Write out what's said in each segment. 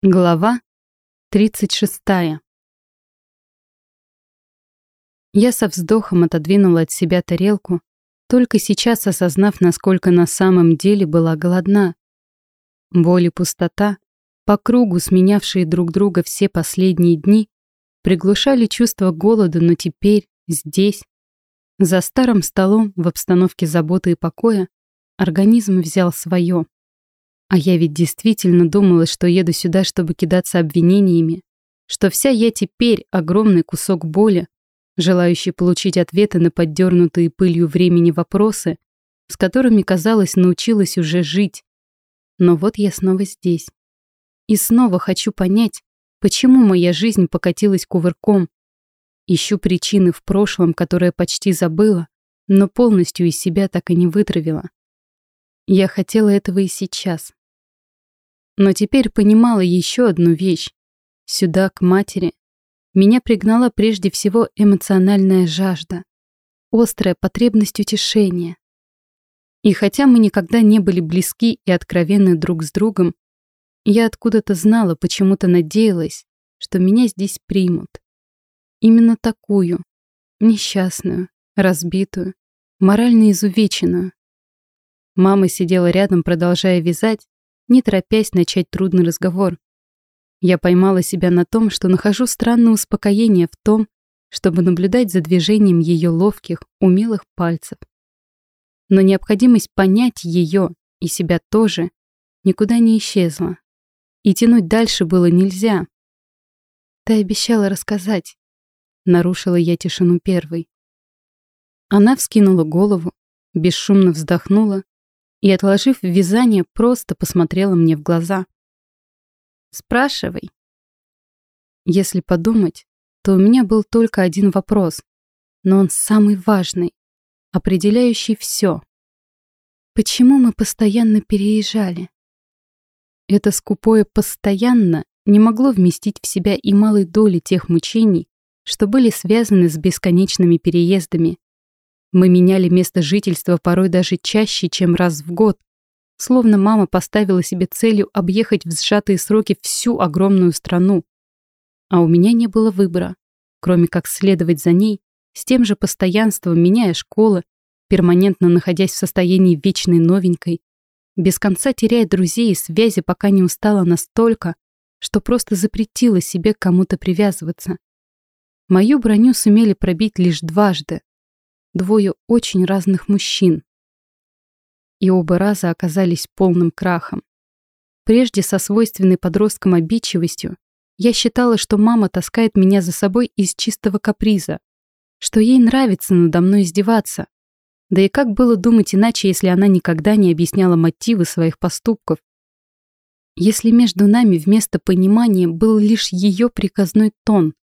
Глава 36. Я со вздохом отодвинула от себя тарелку, только сейчас осознав, насколько на самом деле была голодна. Боль и пустота, по кругу сменявшие друг друга все последние дни, приглушали чувство голода, но теперь, здесь, за старым столом, в обстановке заботы и покоя, организм взял свое. А я ведь действительно думала, что еду сюда, чтобы кидаться обвинениями, что вся я теперь огромный кусок боли, желающий получить ответы на поддернутые пылью времени вопросы, с которыми, казалось, научилась уже жить. Но вот я снова здесь. И снова хочу понять, почему моя жизнь покатилась кувырком. Ищу причины в прошлом, которые почти забыла, но полностью из себя так и не вытравила. Я хотела этого и сейчас. Но теперь понимала еще одну вещь. Сюда, к матери, меня пригнала прежде всего эмоциональная жажда, острая потребность утешения. И хотя мы никогда не были близки и откровенны друг с другом, я откуда-то знала, почему-то надеялась, что меня здесь примут. Именно такую, несчастную, разбитую, морально изувеченную. Мама сидела рядом, продолжая вязать, не торопясь начать трудный разговор. Я поймала себя на том, что нахожу странное успокоение в том, чтобы наблюдать за движением ее ловких, умелых пальцев. Но необходимость понять ее и себя тоже никуда не исчезла. И тянуть дальше было нельзя. «Ты обещала рассказать», — нарушила я тишину первой. Она вскинула голову, бесшумно вздохнула и, отложив вязание, просто посмотрела мне в глаза. «Спрашивай». Если подумать, то у меня был только один вопрос, но он самый важный, определяющий все. Почему мы постоянно переезжали? Это скупое «постоянно» не могло вместить в себя и малой доли тех мучений, что были связаны с бесконечными переездами, мы меняли место жительства порой даже чаще, чем раз в год. Словно мама поставила себе целью объехать в сжатые сроки всю огромную страну. А у меня не было выбора, кроме как следовать за ней, с тем же постоянством, меняя школы, перманентно находясь в состоянии вечной новенькой, без конца теряя друзей и связи, пока не устала настолько, что просто запретила себе кому-то привязываться. Мою броню сумели пробить лишь дважды, двое очень разных мужчин. И оба раза оказались полным крахом. Прежде со свойственной подросткам обидчивостью я считала, что мама таскает меня за собой из чистого каприза, что ей нравится надо мной издеваться. Да и как было думать иначе, если она никогда не объясняла мотивы своих поступков? Если между нами вместо понимания был лишь ее приказной тон.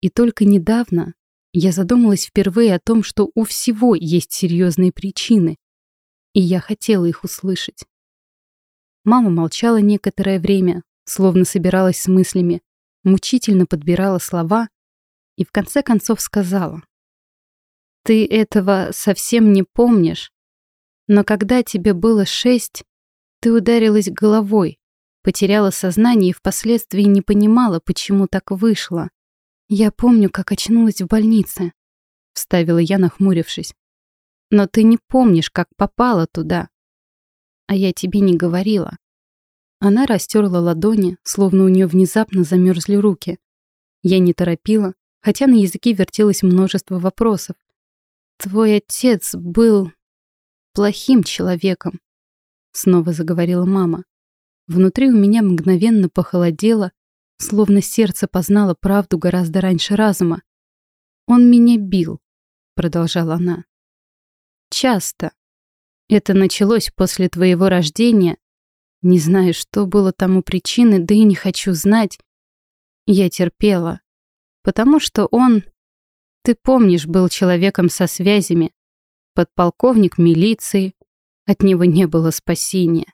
И только недавно я задумалась впервые о том, что у всего есть серьезные причины, и я хотела их услышать. Мама молчала некоторое время, словно собиралась с мыслями, мучительно подбирала слова и в конце концов сказала. «Ты этого совсем не помнишь, но когда тебе было шесть, ты ударилась головой, потеряла сознание и впоследствии не понимала, почему так вышло. «Я помню, как очнулась в больнице», — вставила я, нахмурившись. «Но ты не помнишь, как попала туда. А я тебе не говорила». Она растерла ладони, словно у нее внезапно замерзли руки. Я не торопила, хотя на языке вертелось множество вопросов. «Твой отец был плохим человеком», — снова заговорила мама. Внутри у меня мгновенно похолодело, словно сердце познало правду гораздо раньше разума. «Он меня бил», — продолжала она. «Часто. Это началось после твоего рождения. Не знаю, что было тому причины, да и не хочу знать. Я терпела. Потому что он, ты помнишь, был человеком со связями. Подполковник милиции. От него не было спасения.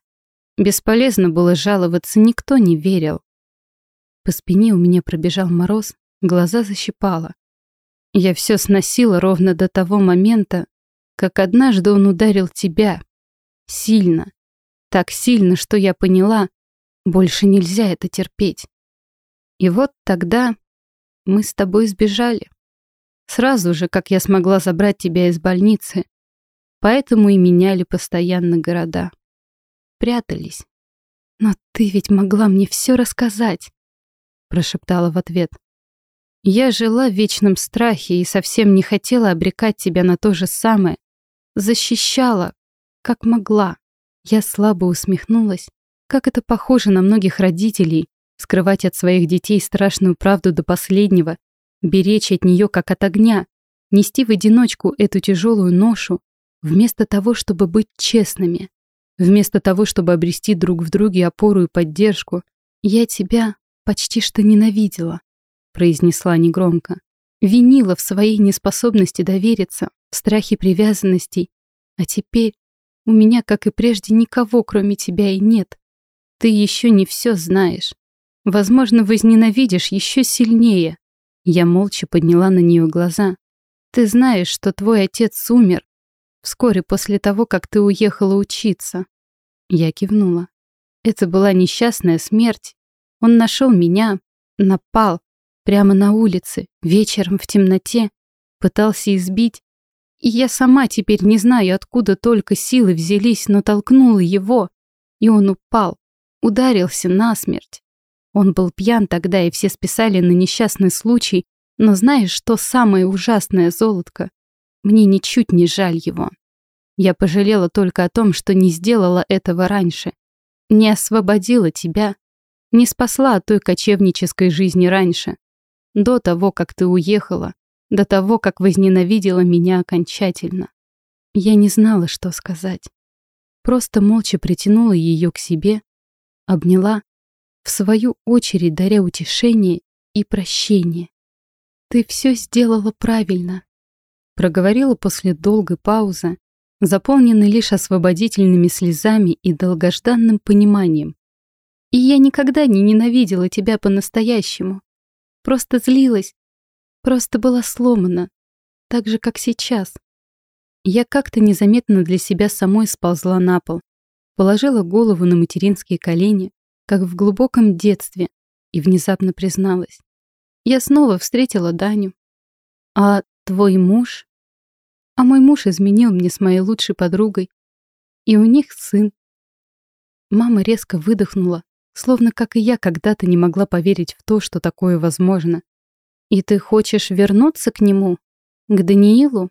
Бесполезно было жаловаться, никто не верил. По спине у меня пробежал мороз, глаза защипало. Я все сносила ровно до того момента, как однажды он ударил тебя. Сильно. Так сильно, что я поняла, Больше нельзя это терпеть. И вот тогда мы с тобой сбежали. Сразу же, как я смогла забрать тебя из больницы. Поэтому и меняли постоянно города. Прятались. Но ты ведь могла мне все рассказать, прошептала в ответ. Я жила в вечном страхе и совсем не хотела обрекать тебя на то же самое. Защищала, как могла. Я слабо усмехнулась. Как это похоже на многих родителей, скрывать от своих детей страшную правду до последнего, беречь от нее как от огня, нести в одиночку эту тяжелую ношу, вместо того, чтобы быть честными, вместо того, чтобы обрести друг в друге опору и поддержку. Я тебя почти что ненавидела, произнесла негромко. Винила в своей неспособности довериться, в страхе привязанностей. А теперь у меня, как и прежде, никого, кроме тебя, и нет. Ты еще не все знаешь. Возможно, возненавидишь еще сильнее. Я молча подняла на нее глаза. Ты знаешь, что твой отец умер вскоре после того, как ты уехала учиться. Я кивнула. Это была несчастная смерть. Он нашел меня, напал, прямо на улице, вечером в темноте, пытался избить. И я сама теперь не знаю, откуда только силы взялись, но толкнула его, и он упал, ударился насмерть. Он был пьян тогда, и все списали на несчастный случай, но знаешь, что самое ужасное, золотко? Мне ничуть не жаль его. Я пожалела только о том, что не сделала этого раньше. Не освободила тебя, не спасла от той кочевнической жизни раньше. До того, как ты уехала, до того, как возненавидела меня окончательно. Я не знала, что сказать. Просто молча притянула ее к себе, обняла в свою очередь даря утешение и прощение. «Ты все сделала правильно», — проговорила после долгой паузы, заполненной лишь освободительными слезами и долгожданным пониманием. «И я никогда не ненавидела тебя по-настоящему. Просто злилась, просто была сломана, так же, как сейчас». Я как-то незаметно для себя самой сползла на пол, положила голову на материнские колени, как в глубоком детстве, и внезапно призналась. Я снова встретила Даню. А твой муж? А мой муж изменил мне с моей лучшей подругой. И у них сын. Мама резко выдохнула, словно как и я когда-то не могла поверить в то, что такое возможно. «И ты хочешь вернуться к нему? К Даниилу?»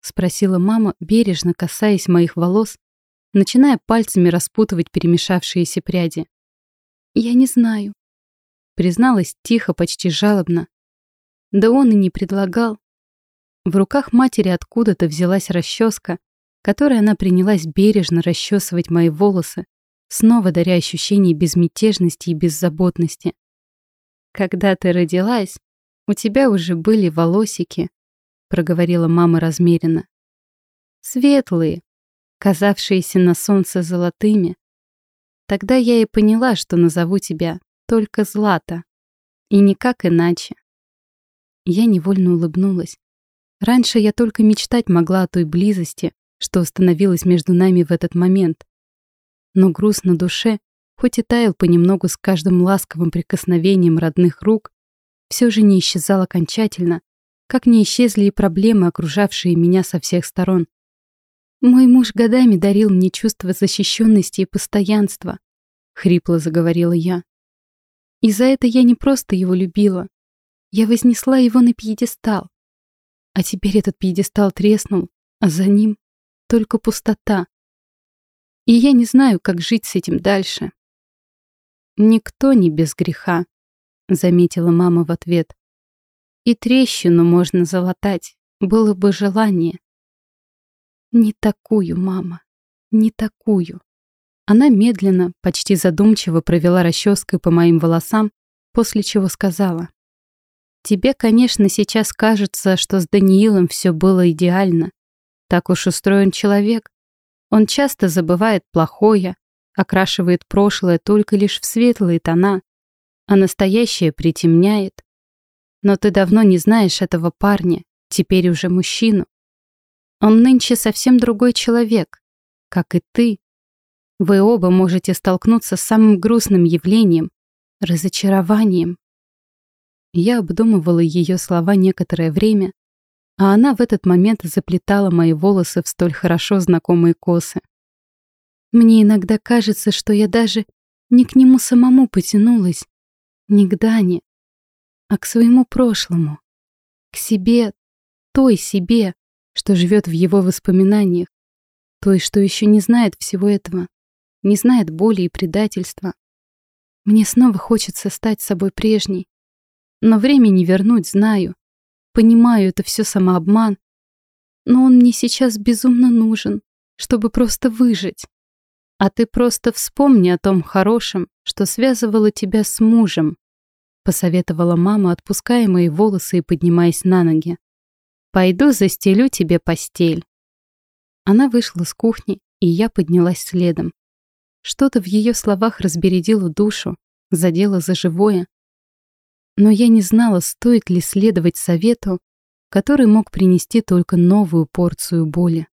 Спросила мама, бережно касаясь моих волос, начиная пальцами распутывать перемешавшиеся пряди. «Я не знаю», — призналась тихо, почти жалобно. Да он и не предлагал. В руках матери откуда-то взялась расческа, которой она принялась бережно расчесывать мои волосы, снова даря ощущение безмятежности и беззаботности. «Когда ты родилась, у тебя уже были волосики», — проговорила мама размеренно. «Светлые, казавшиеся на солнце золотыми, Тогда я и поняла, что назову тебя только Злата. И никак иначе. Я невольно улыбнулась. Раньше я только мечтать могла о той близости, что установилась между нами в этот момент. Но груз на душе, хоть и таял понемногу с каждым ласковым прикосновением родных рук, все же не исчезал окончательно, как не исчезли и проблемы, окружавшие меня со всех сторон. Мой муж годами дарил мне чувство защищенности и постоянства, хрипло заговорила я. И за это я не просто его любила. Я вознесла его на пьедестал. А теперь этот пьедестал треснул, а за ним только пустота. И я не знаю, как жить с этим дальше. Никто не без греха, заметила мама в ответ. И трещину можно залатать, было бы желание. Не такую, мама, не такую. Она медленно, почти задумчиво провела расческой по моим волосам, после чего сказала. «Тебе, конечно, сейчас кажется, что с Даниилом все было идеально. Так уж устроен человек. Он часто забывает плохое, окрашивает прошлое только лишь в светлые тона, а настоящее притемняет. Но ты давно не знаешь этого парня, теперь уже мужчину. Он нынче совсем другой человек, как и ты. Вы оба можете столкнуться с самым грустным явлением — разочарованием. Я обдумывала ее слова некоторое время, а она в этот момент заплетала мои волосы в столь хорошо знакомые косы. Мне иногда кажется, что я даже не к нему самому потянулась, не к Дане, а к своему прошлому, к себе, той себе, что живет в его воспоминаниях, той, что еще не знает всего этого, не знает боли и предательства. Мне снова хочется стать собой прежней, но времени вернуть знаю, Понимаю, это все самообман, но он мне сейчас безумно нужен, чтобы просто выжить. А ты просто вспомни о том хорошем, что связывало тебя с мужем, посоветовала мама, отпуская мои волосы и поднимаясь на ноги. Пойду застелю тебе постель. Она вышла с кухни, и я поднялась следом. Что-то в ее словах разбередило душу, задело за живое, но я не знала, стоит ли следовать совету, который мог принести только новую порцию боли.